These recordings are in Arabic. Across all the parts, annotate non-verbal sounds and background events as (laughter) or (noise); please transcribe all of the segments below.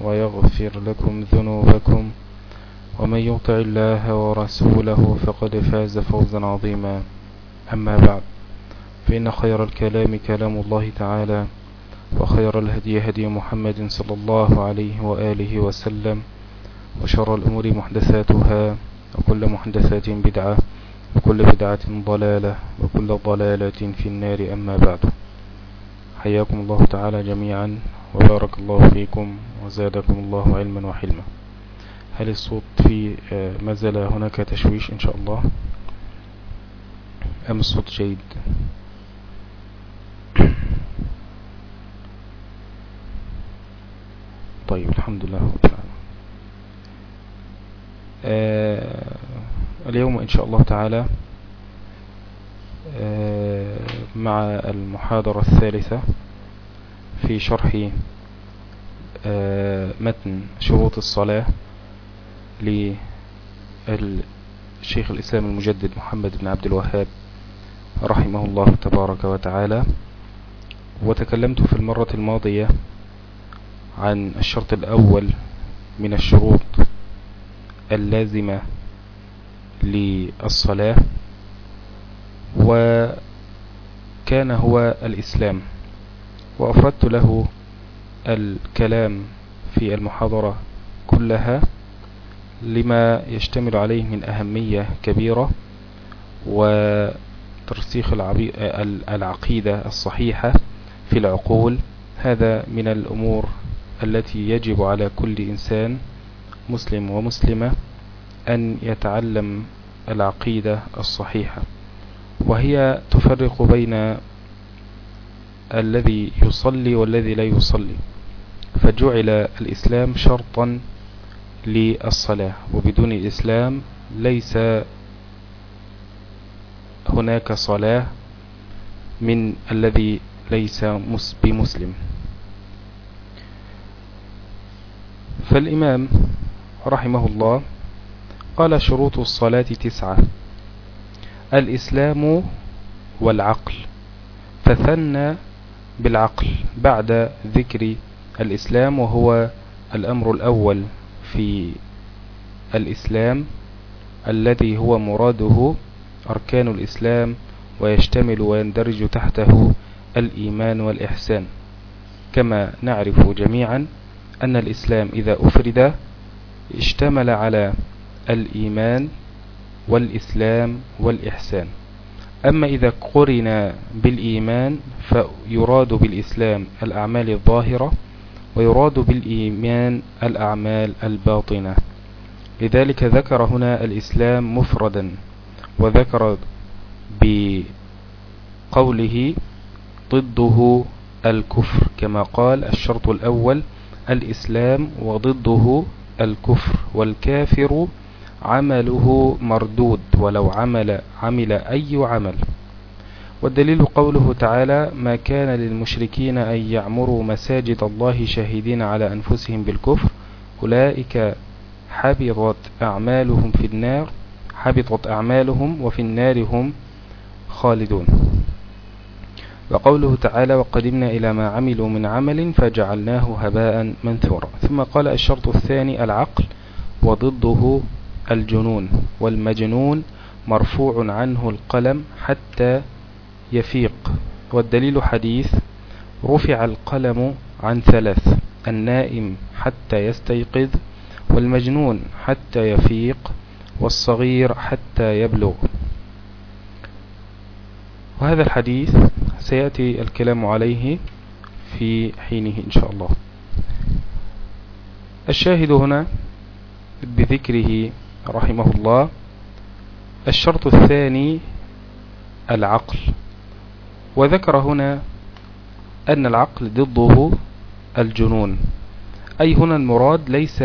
ويغفر لكم ذنوبكم ومن يطع الله ورسوله فقد فاز فوزا عظيما. أما بعد فإن خير الكلام كلام الله تعالى وخير الهدي هدي محمد صلى الله عليه وآله وسلم وشر الأمور محدثاتها وكل محدثات بدعة وكل بدعة ضلالة وكل ضلالة في النار. أما بعد حياكم الله تعالى جميعا. وبارك الله فيكم وزادكم الله علما وحلما. هل الصوت في ما زال هناك تشويش إن شاء الله؟ أم الصوت جيد؟ (coughs) طيب الحمد لله رب العالمين. آه اليوم إن شاء الله تعالى آه مع المحاضرة الثالثة في شرح آه متن شروط الصلاة للشيخ الإسلام المجدد محمد بن عبد الوهاب رحمه الله تبارك وتعالى. وتكلمت في المرة الماضية عن الشرط الأول من الشروط اللازمة للصلاة وكان هو الإسلام. وأفردت له الكلام في المحاضرة كلها لما يشتمل عليه من أهمية كبيرة وترسيخ العقيدة الصحيحة في العقول. هذا من الأمور التي يجب على كل إنسان مسلم ومسلمة أن يتعلم العقيدة الصحيحة. وهي تفرق بين الذي يصلي والذي لا يصلي. فجعل الإسلام شرطا للصلاة. وبدون الإسلام ليس هناك صلاة من الذي ليس بمسلم. فالإمام رحمه الله قال شروط الصلاة تسعة الإسلام والعقل. فثنى بالعقل بعد ذكر الإسلام وهو الأمر الأول في الإسلام الذي هو مراده أركان الإسلام ويشتمل ويندرج تحته الإيمان والإحسان. كما نعرف جميعا أن الإسلام إذا أفرد اشتمل على الإيمان والإسلام والإحسان. أما إذا قرن بالإيمان فيراد بالإسلام الأعمال الظاهرة ويراد بالإيمان الأعمال الباطنة. لذلك ذكر هنا الإسلام مفردا وذكر بقوله ضده الكفر كما قال الشرط الأول الإسلام وضده الكفر والكافر عمله مردود ولو عمل عمل أي عمل. والدليل قوله تعالى ما كان للمشركين أن يعمروا مساجد الله شاهدين على أنفسهم بالكفر أولئك حبطت أعمالهم في النار حبطت أعمالهم وفي النار هم خالدون. وقوله تعالى وقدمنا إلى ما عملوا من عمل فجعلناه هباء منثورا. ثم قال الشرط الثاني العقل وضده الجنون والمجنون مرفوع عنه القلم حتى يفيق. والدليل حديث رفع القلم عن ثلاث النائم حتى يستيقظ والمجنون حتى يفيق والصغير حتى يبلغ. وهذا الحديث سيأتي الكلام عليه في حينه إن شاء الله. الشاهد هنا بذكره رحمه الله الشرط الثاني العقل. وذكر هنا أن العقل ضده الجنون. أي هنا المراد ليس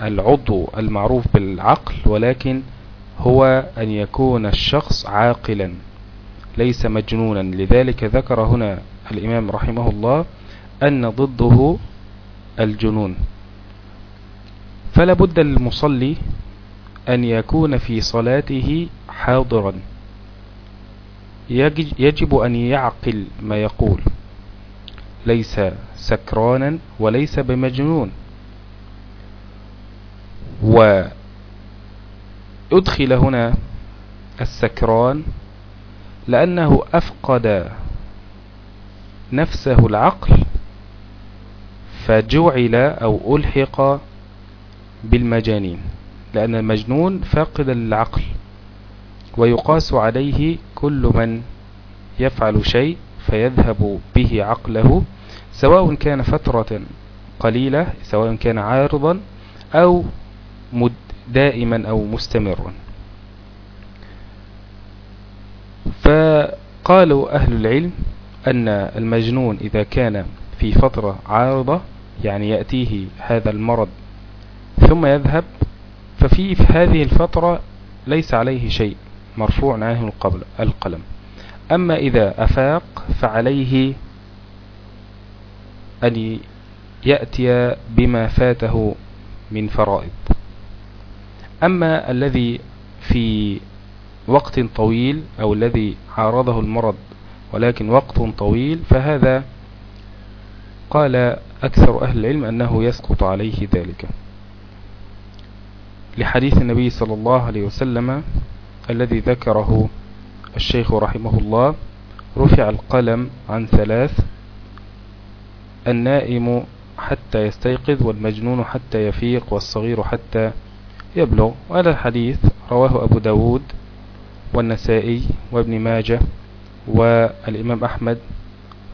بالعضو المعروف بالعقل ولكن هو أن يكون الشخص عاقلا ليس مجنونا. لذلك ذكر هنا الإمام رحمه الله أن ضده الجنون. فلا بد للمصلي أن يكون في صلاته حاضرا. يجب أن يعقل ما يقول. ليس سكرانا وليس بمجنون. وأدخل هنا السكران لأنه أفقد نفسه العقل فجعل أو ألحق بالمجانين لأن المجنون فاقد للعقل ويقاس عليه كل من يفعل شيء فيذهب به عقله سواء كان فترة قليلة سواء كان عارضا أو دائما أو مستمرا. فقالوا أهل العلم أن المجنون إذا كان في فترة عارضة يعني يأتيه هذا المرض ثم يذهب ففي هذه الفترة ليس عليه شيء مرفوع عنه القلم. أما إذا أفاق فعليه أن يأتي بما فاته من فرائض. أما الذي في وقت طويل أو الذي عارضه المرض ولكن وقت طويل فهذا قال أكثر أهل العلم أنه يسقط عليه ذلك. لحديث النبي صلى الله عليه وسلم الذي ذكره الشيخ رحمه الله رفع القلم عن ثلاث النائم حتى يستيقظ والمجنون حتى يفيق والصغير حتى يبلغ. وهذا الحديث رواه أبو داود والنسائي وابن ماجه والإمام أحمد.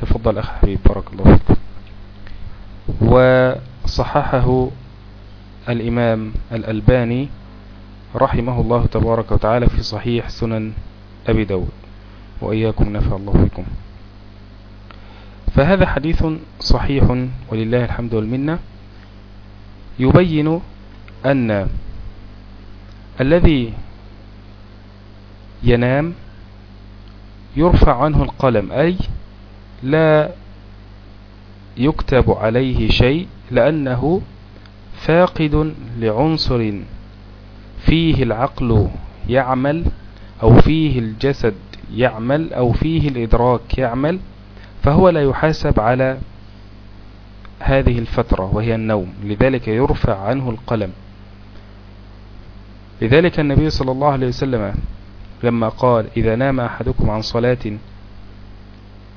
تفضل أخ حبيب بارك الله فيك. وصححه الإمام الألباني رحمه الله تبارك وتعالى في صحيح سنن أبي داود وإياكم نفع الله فيكم. فهذا حديث صحيح ولله الحمد والمنة. يبين أن الذي ينام يرفع عنه القلم أي لا يكتب عليه شيء لأنه فاقد لعنصر فيه العقل يعمل أو فيه الجسد يعمل أو فيه الإدراك يعمل فهو لا يحاسب على هذه الفترة وهي النوم لذلك يرفع عنه القلم. لذلك النبي صلى الله عليه وسلم لما قال إذا نام أحدكم عن صلاة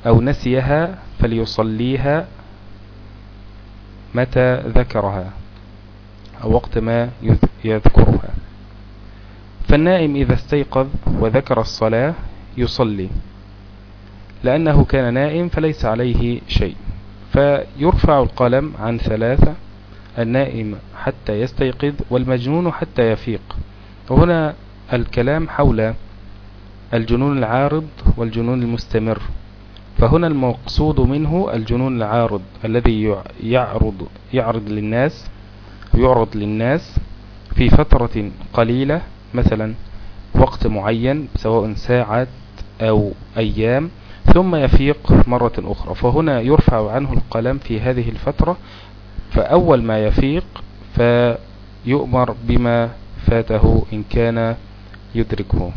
أو نسيها فليصليها متى ذكرها. أو وقت ما يذكرها. فالنائم إذا استيقظ وذكر الصلاة يصلي. لأنه كان نائم فليس عليه شيء. فيرفع القلم عن ثلاثة النائم حتى يستيقظ والمجنون حتى يفيق. وهنا الكلام حول الجنون العارض والجنون المستمر. فهنا المقصود منه الجنون العارض الذي يعرض يعرض للناس يعرض للناس في فترة قليلة مثلا وقت معين سواء ساعات أو أيام ثم يفيق مرة أخرى. فهنا يرفع عنه القلم في هذه الفترة فأول ما يفيق فيؤمر بما فاته إن كان يدركه.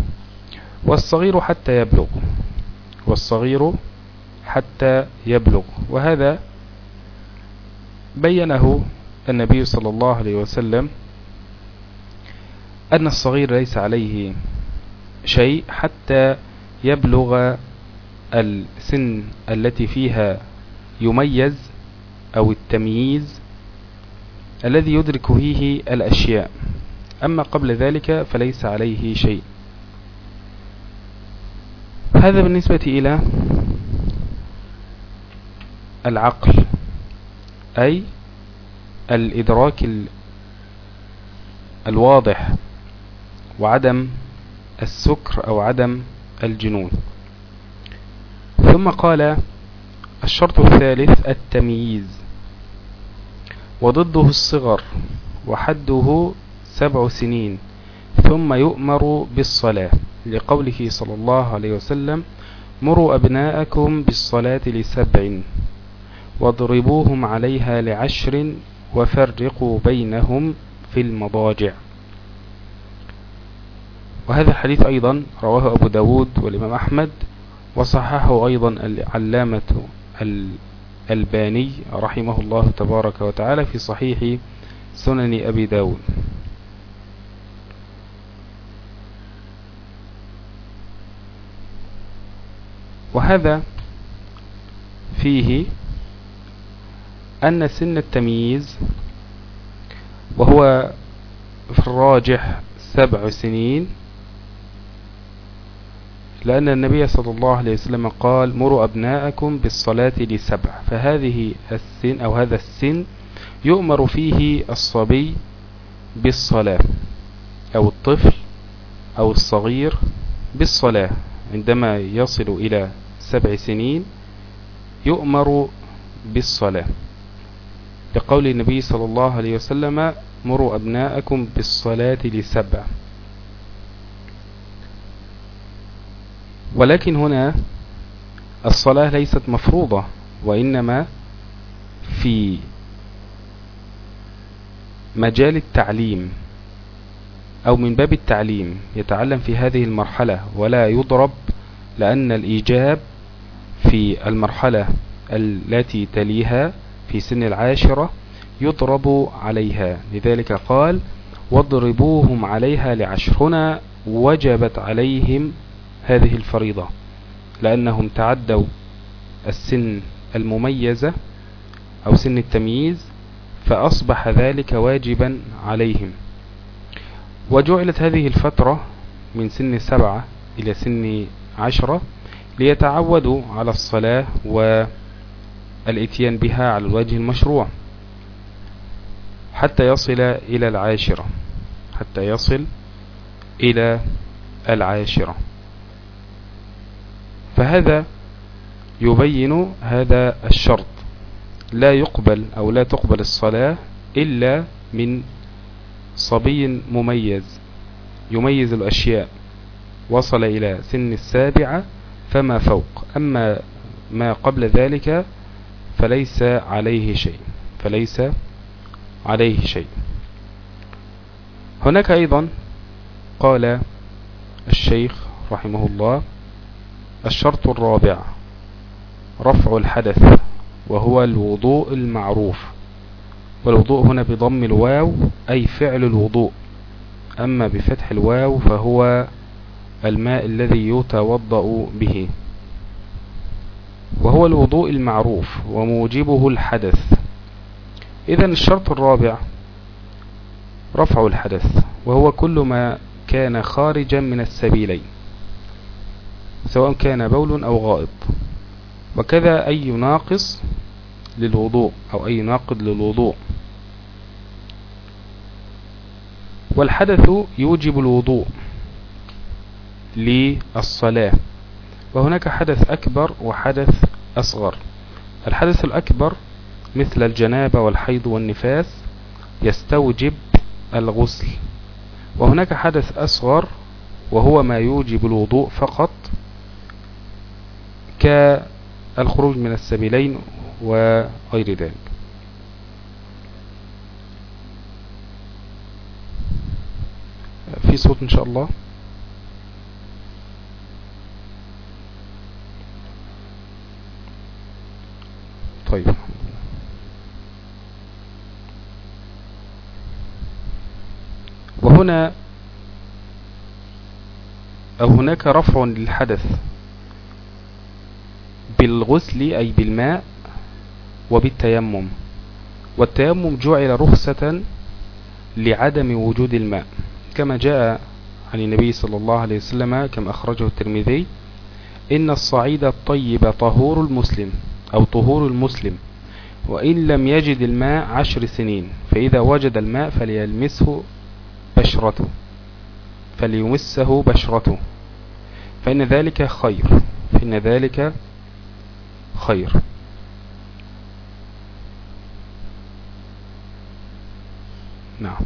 والصغير حتى يبلغ. والصغير حتى يبلغ. وهذا بينه النبي صلى الله عليه وسلم أن الصغير ليس عليه شيء حتى يبلغ السن التي فيها يميز أو التمييز الذي يدرك فيه الأشياء. أما قبل ذلك فليس عليه شيء. هذا بالنسبة إلى العقل أي الإدراك الواضح وعدم السكر أو عدم الجنون. ثم قال الشرط الثالث التمييز. وضده الصغر وحده سبع سنين. ثم يؤمر بالصلاة. لقوله صلى الله عليه وسلم مروا أبناءكم بالصلاة لسبع واضربوهم عليها لعشر وفرقوا بينهم في المضاجع. وهذا الحديث أيضا رواه أبو داود والإمام أحمد وصححه أيضا العلامة الألباني رحمه الله تبارك وتعالى في صحيح سنن أبي داود. وهذا فيه أن سن التمييز وهو في الراجح سبع سنين لأن النبي صلى الله عليه وسلم قال مروا أبناءكم بالصلاة لسبع فهذه السن أو هذا السن يؤمر فيه الصبي بالصلاة أو الطفل أو الصغير بالصلاة. عندما يصل إلى سبع سنين يؤمر بالصلاة. لقول النبي صلى الله عليه وسلم مروا أبناءكم بالصلاة لسبع. ولكن هنا الصلاة ليست مفروضة وإنما في مجال التعليم أو من باب التعليم يتعلم في هذه المرحلة. ولا يضرب لأن الإيجاب في المرحلة التي تليها في سن العاشرة يضرب عليها. لذلك قال واضربوهم عليها لعشرنا وجبت عليهم هذه الفريضة. لأنهم تعدوا السن المميزة أو سن التمييز فأصبح ذلك واجبا عليهم. وجعلت هذه الفترة من سن سبعة إلى سن عشرة ليتعودوا على الصلاة والاتيان بها على الوجه المشروع حتى يصل إلى العاشرة حتى يصل إلى العاشرة. فهذا يبين هذا الشرط. لا يقبل أو لا تقبل الصلاة إلا من صبي مميز يميز الأشياء. وصل إلى سن السابعة فما فوق. أما ما قبل ذلك فليس عليه شيء. فليس عليه شيء. هناك أيضا قال الشيخ رحمه الله الشرط الرابع رفع الحدث وهو الوضوء المعروف. والوضوء هنا بضم الواو أي فعل الوضوء. أما بفتح الواو فهو الماء الذي يتوضأ به. وهو الوضوء المعروف وموجبه الحدث. إذا الشرط الرابع رفع الحدث وهو كل ما كان خارجا من السبيلين سواء كان بول أو غائط. وكذا أي ناقص للوضوء أو أي ناقض للوضوء. والحدث يوجب الوضوء للصلاة. وهناك حدث أكبر وحدث أصغر. الحدث الأكبر مثل الجنابة والحيض والنفاس يستوجب الغسل. وهناك حدث أصغر وهو ما يوجب الوضوء فقط كالخروج من السبيلين وغير ذلك. في صوت إن شاء الله. طيب. وهنا أو هناك رفع للحدث بالغسل أي بالماء وبالتيمم. والتيمم جعل رخصة لعدم وجود الماء كما جاء عن النبي صلى الله عليه وسلم كما أخرجه الترمذي إن الصعيد الطيب طهور المسلم. أو طهور المسلم وإن لم يجد الماء عشر سنين فإذا وجد الماء فليلمسه بشرته فليمسه بشرته. فإن ذلك خير فإن ذلك خير. نعم.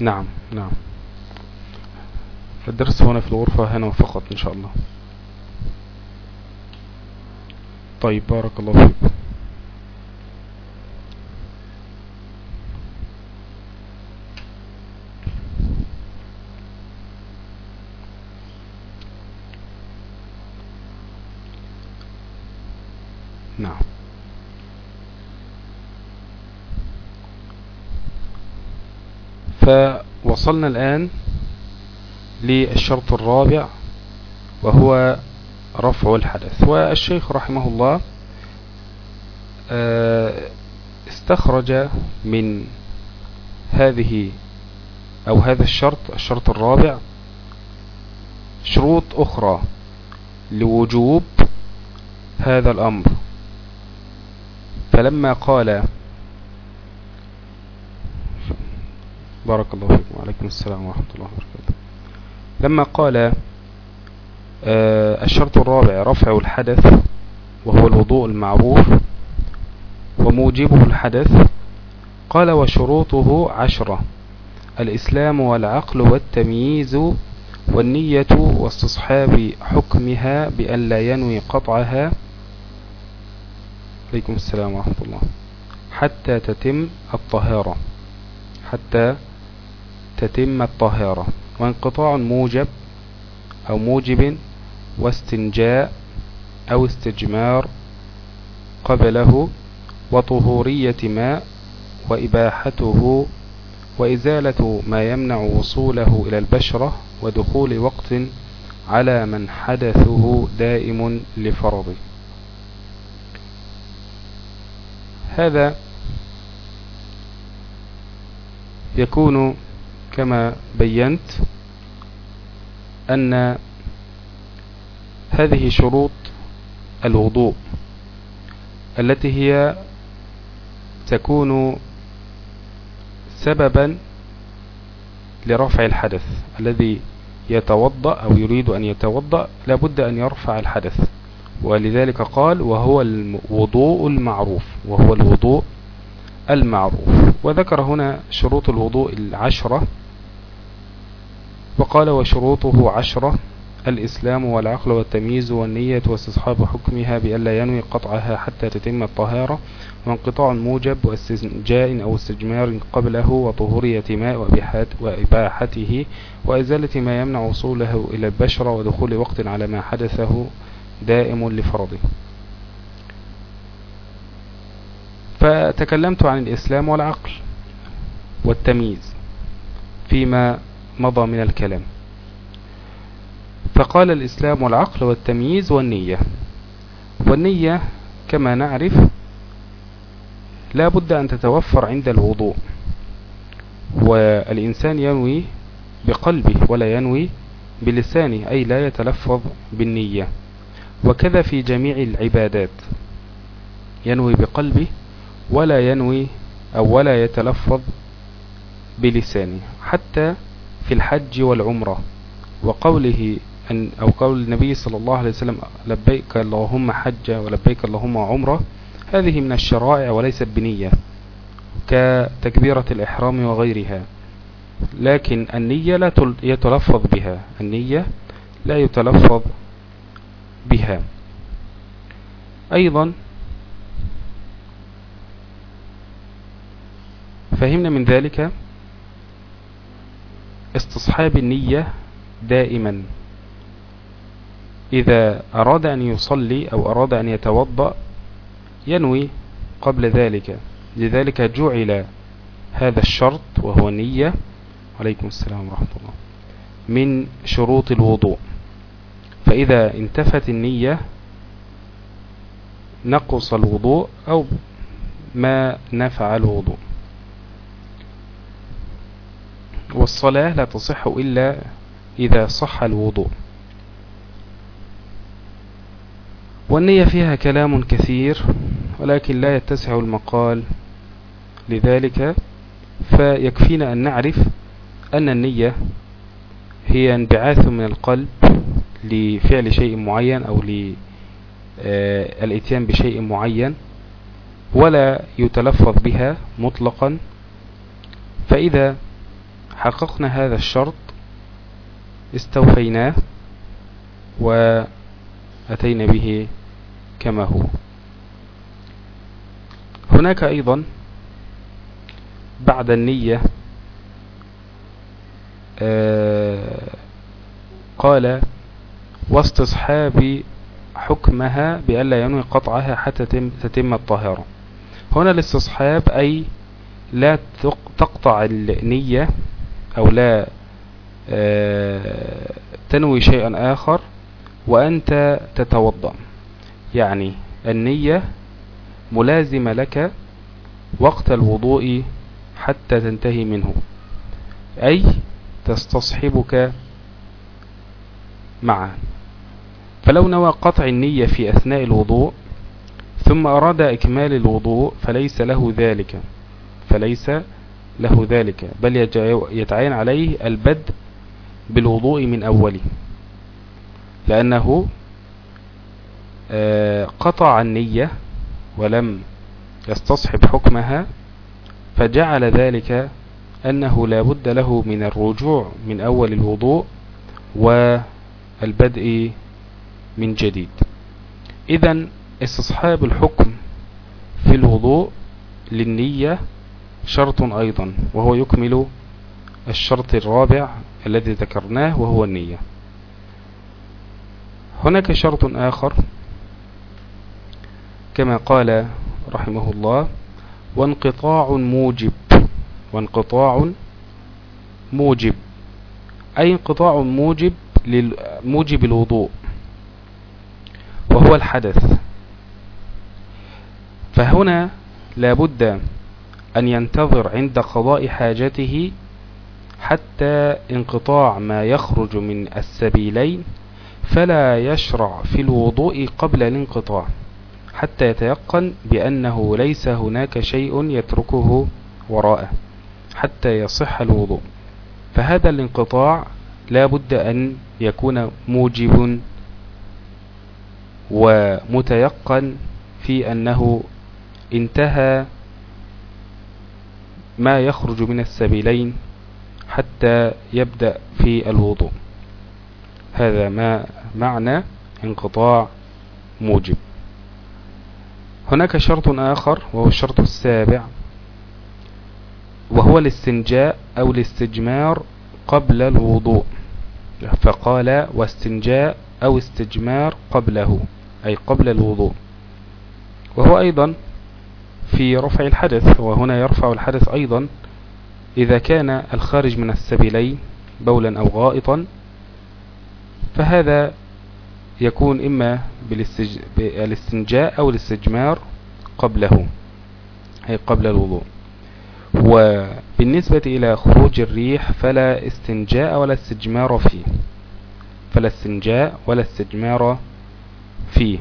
نعم نعم. الدرس هنا في الغرفة هنا فقط إن شاء الله. طيب بارك الله فيكم نعم. فوصلنا الآن للشرط الرابع وهو رفع الحدث. والشيخ رحمه الله آه، استخرج من هذه أو هذا الشرط الشرط الرابع شروط أخرى لوجوب هذا الأمر. فلما قال بارك الله فيكم وعليكم السلام ورحمة الله وبركاته. لما قال آه، الشرط الرابع رفع الحدث وهو الوضوء المعروف وموجبه الحدث قال وشروطه عشرة الإسلام والعقل والتمييز والنية واستصحاب حكمها بأن لا ينوي قطعها. عليكم السلام ورحمة الله. حتى تتم الطهارة. حتى تتم الطهارة. وانقطاع موجب أو موجب واستنجاء أو استجمار قبله وطهورية ماء وإباحته وإزالة ما يمنع وصوله إلى البشرة ودخول وقت على من حدثه دائم لفرضه. هذا يكون كما بينت أن هذه شروط الوضوء التي هي تكون سببا لرفع الحدث الذي يتوضأ أو يريد أن يتوضأ لابد أن يرفع الحدث. ولذلك قال وهو الوضوء المعروف وهو الوضوء المعروف. وذكر هنا شروط الوضوء العشرة وقال وشروطه عشرة الإسلام والعقل والتمييز والنية واستصحاب حكمها بألا ينوي قطعها حتى تتم الطهارة وانقطاع موجب واستنجاء أو استجمار قبله وطهورية ماء وإباحته وإزالة ما يمنع وصوله إلى البشرة ودخول وقت على ما حدثه دائم لفرضه. فتكلمت عن الإسلام والعقل والتمييز فيما مضى من الكلام. فقال الإسلام والعقل والتمييز والنية. والنية كما نعرف لا بد أن تتوفر عند الوضوء. والإنسان ينوي بقلبه ولا ينوي بلسانه أي لا يتلفظ بالنية. وكذا في جميع العبادات. ينوي بقلبه ولا ينوي أو ولا يتلفظ بلسانه. حتى في الحج والعمرة. وقوله أن أو قول النبي صلى الله عليه وسلم لبيك اللهم حج ولبيك اللهم عمرة هذه من الشرائع وليست بنية كتكبيرة الإحرام وغيرها. لكن النية لا يتلفظ بها. النية لا يتلفظ بها. أيضا فهمنا من ذلك استصحاب النية دائما. إذا أراد أن يصلي أو أراد أن يتوضأ ينوي قبل ذلك. لذلك جعل هذا الشرط وهو النية عليكم السلام ورحمة الله. من شروط الوضوء. فإذا انتفت النية نقص الوضوء أو ما نفع الوضوء. والصلاة لا تصح إلا إذا صح الوضوء. والنية فيها كلام كثير ولكن لا يتسع المقال. لذلك فيكفينا أن نعرف أن النية هي انبعاث من القلب لفعل شيء معين أو للإتيان بشيء معين ولا يتلفظ بها مطلقا. فإذا حققنا هذا الشرط استوفيناه وأتينا به كما هو. هناك أيضا بعد النية آه، قال واستصحاب حكمها بألا ينوي قطعها حتى تتم الطهارة. هنا الاستصحاب أي لا تقطع النية أو لا آه، تنوي شيئا آخر وأنت تتوضأ. يعني النية ملازمة لك وقت الوضوء حتى تنتهي منه. أي تستصحبك معه فلو نوى قطع النية في أثناء الوضوء ثم أراد إكمال الوضوء فليس له ذلك فليس له ذلك بل يتعين عليه البدء بالوضوء من أوله لأنه آه، قطع النية ولم يستصحب حكمها فجعل ذلك أنه لا بد له من الرجوع من أول الوضوء والبدء من جديد. إذا استصحاب الحكم في الوضوء للنية شرط أيضا وهو يكمل الشرط الرابع الذي ذكرناه وهو النية. هناك شرط آخر كما قال رحمه الله وانقطاع موجب وانقطاع موجب أي انقطاع موجب موجب الوضوء وهو الحدث. فهنا لابد أن ينتظر عند قضاء حاجته حتى انقطاع ما يخرج من السبيلين فلا يشرع في الوضوء قبل الانقطاع حتى يتيقن بأنه ليس هناك شيء يتركه وراءه حتى يصح الوضوء. فهذا الانقطاع لا بد أن يكون موجب ومتيقن في أنه انتهى ما يخرج من السبيلين حتى يبدأ في الوضوء. هذا ما معنى انقطاع موجب. هناك شرط آخر وهو الشرط السابع وهو الاستنجاء أو الاستجمار قبل الوضوء. فقال واستنجاء أو استجمار قبله أي قبل الوضوء. وهو أيضا في رفع الحدث وهنا يرفع الحدث أيضا إذا كان الخارج من السبيلين بولا أو غائطا فهذا يكون إما بالاستنجاء أو الاستجمار قبله أي قبل الوضوء. وبالنسبة إلى خروج الريح فلا استنجاء ولا استجمار فيه فلا استنجاء ولا استجمار فيه.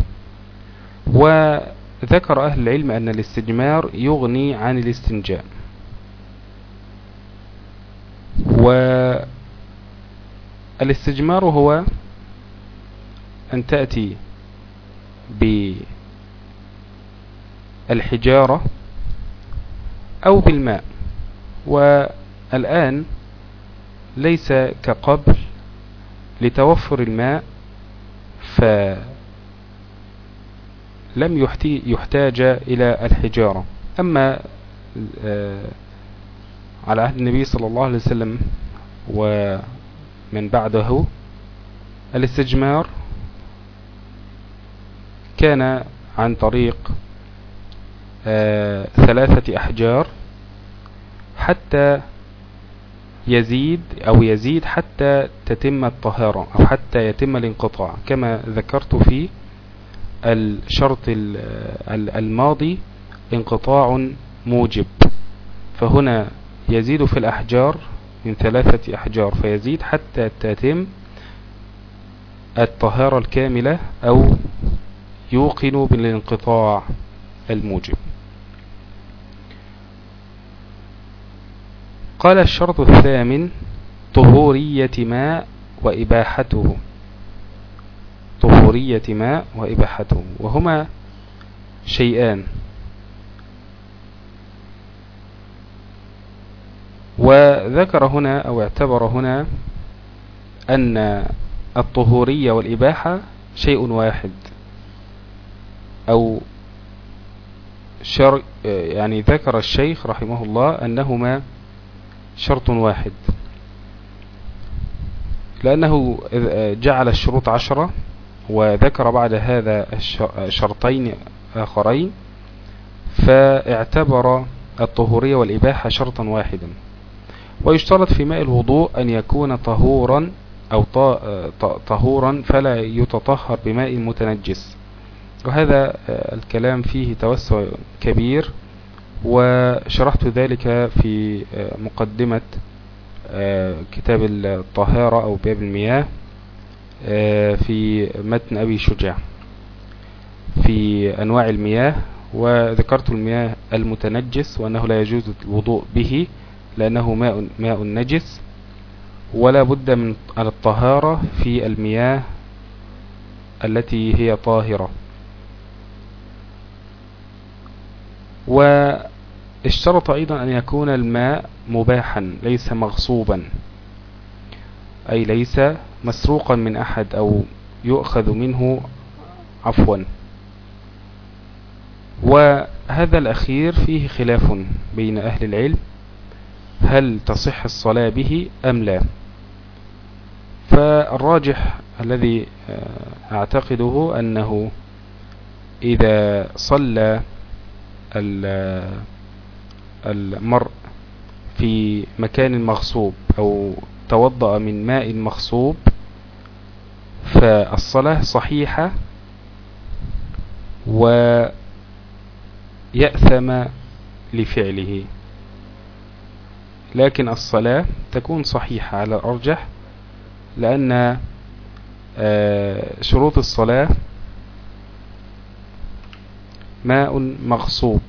وذكر أهل العلم أن الاستجمار يغني عن الاستنجاء. والاستجمار هو أن تأتي بالحجارة أو بالماء. والآن ليس كقبل لتوفر الماء فلم يحتاج إلى الحجارة. أما آه، على عهد النبي صلى الله عليه وسلم ومن بعده الاستجمار كان عن طريق آه، ثلاثة أحجار حتى يزيد أو يزيد حتى تتم الطهارة أو حتى يتم الانقطاع كما ذكرت في الشرط الماضي انقطاع موجب. فهنا يزيد في الأحجار من ثلاثة أحجار فيزيد حتى تتم الطهارة الكاملة أو يوقن بالانقطاع الموجب. قال الشرط الثامن طهورية ماء وإباحته. طهورية ماء وإباحته وهما شيئان. وذكر هنا أو اعتبر هنا أن الطهورية والإباحة شيء واحد أو شر يعني ذكر الشيخ رحمه الله أنهما شرط واحد. لأنه جعل الشروط عشرة وذكر بعد هذا شرطين آخرين فاعتبر الطهورية والإباحة شرطا واحدا. ويشترط في ماء الوضوء أن يكون طهورا أو طهورا فلا يتطهر بماء متنجس. وهذا الكلام فيه توسع كبير وشرحت ذلك في مقدمة كتاب الطهارة أو باب المياه. في متن أبي شجاع في أنواع المياه وذكرت المياه المتنجس وأنه لا يجوز الوضوء به لأنه ماء, ماء نجس ولا بد من الطهارة في المياه التي هي طاهرة. واشترط أيضا أن يكون الماء مباحا ليس مغصوبا أي ليس مسروقا من أحد أو يؤخذ منه عفوا. وهذا الأخير فيه خلاف بين أهل العلم هل تصح الصلاة به أم لا. فالراجح الذي آه، أعتقده أنه إذا صلى المرء في مكان مغصوب أو توضأ من ماء مغصوب فالصلاة صحيحة ويأثم لفعله. لكن الصلاة تكون صحيحة على الأرجح لأن آه، شروط الصلاة ماء مغصوب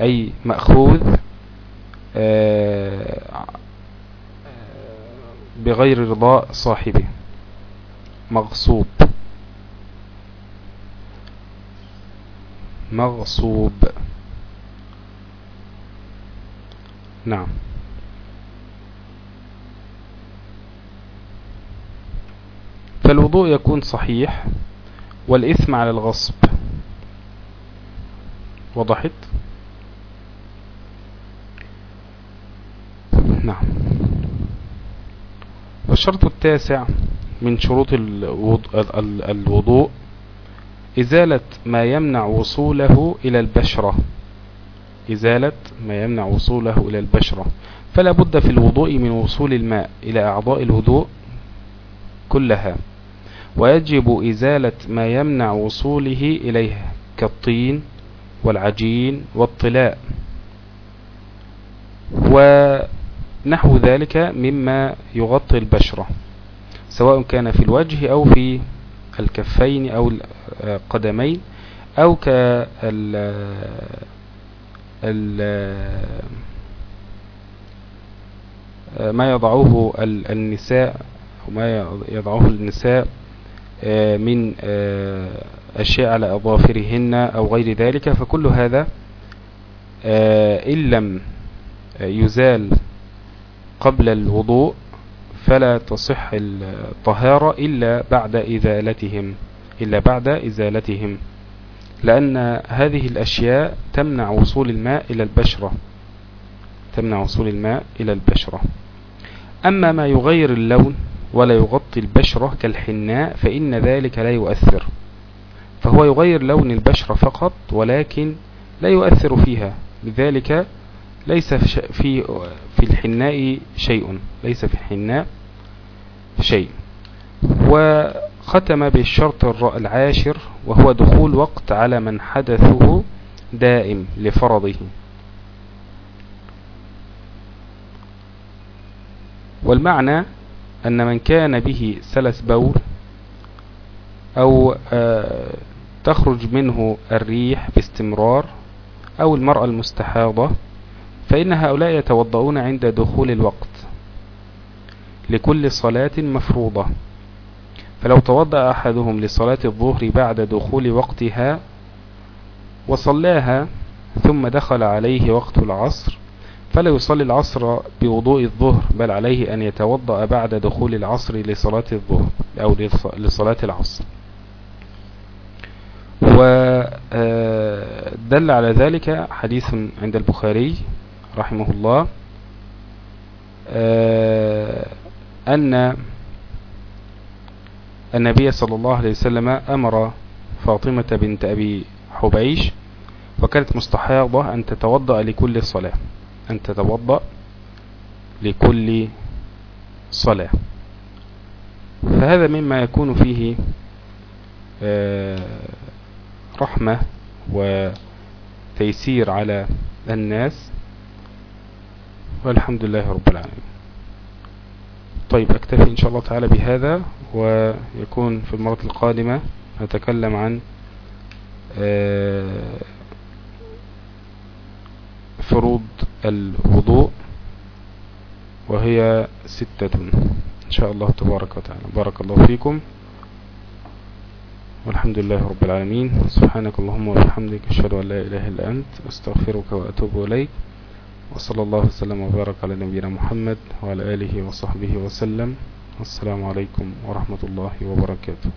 أي مأخوذ آه، بغير رضاء صاحبه. مغصوب. مغصوب. نعم. فالوضوء يكون صحيح والإثم على الغصب. وضحت؟ نعم. والشرط التاسع من شروط الوضوء إزالة ما يمنع وصوله إلى البشرة. إزالة ما يمنع وصوله إلى البشرة. فلا بد في الوضوء من وصول الماء إلى أعضاء الوضوء كلها. ويجب إزالة ما يمنع وصوله إليها كالطين والعجين والطلاء. ونحو ذلك مما يغطي البشرة. سواء كان في الوجه أو في الكفين أو القدمين أو كال ما يضعوه النساء وما يضعه النساء آه، من آه، أشياء على أظافرهن أو غير ذلك فكل هذا آه، إن لم يزال قبل الوضوء فلا تصح الطهارة إلا بعد إزالتهم إلا بعد إزالتهم لأن هذه الأشياء تمنع وصول الماء إلى البشرة تمنع وصول الماء إلى البشرة. أما ما يغير اللون ولا يغطي البشرة كالحناء فإن ذلك لا يؤثر فهو يغير لون البشرة فقط ولكن لا يؤثر فيها لذلك ليس في في الحناء شيء. ليس في الحناء شيء. وختم بالشرط العاشر وهو دخول وقت على من حدثه دائم لفرضه. والمعنى أن من كان به سلس بول أو آه، تخرج منه الريح باستمرار أو المرأة المستحاضة فإن هؤلاء يتوضؤون عند دخول الوقت لكل صلاة مفروضة. فلو توضأ أحدهم لصلاة الظهر بعد دخول وقتها وصلاها ثم دخل عليه وقت العصر فلا يصلي العصر بوضوء الظهر بل عليه أن يتوضأ بعد دخول العصر لصلاة الظهر أو لصلاة العصر. ودل على ذلك حديث عند البخاري رحمه الله أن النبي صلى الله عليه وسلم أمر فاطمة بنت أبي حبيش وكانت مستحاضة أن تتوضأ لكل صلاة أن تتوضأ لكل صلاة. فهذا مما يكون فيه رحمة وتيسير على الناس. والحمد لله رب العالمين. طيب أكتفي إن شاء الله تعالى بهذا ويكون في المرة القادمة نتكلم عن آه، فروض الوضوء وهي ستة إن شاء الله تبارك وتعالى. بارك الله فيكم. والحمد لله رب العالمين. سبحانك اللهم وبحمدك أشهد أن لا إله إلا أنت أستغفرك وأتوب إليك. وصلى الله وسلم وبارك على نبينا محمد وعلى آله وصحبه وسلم. السلام عليكم ورحمة الله وبركاته.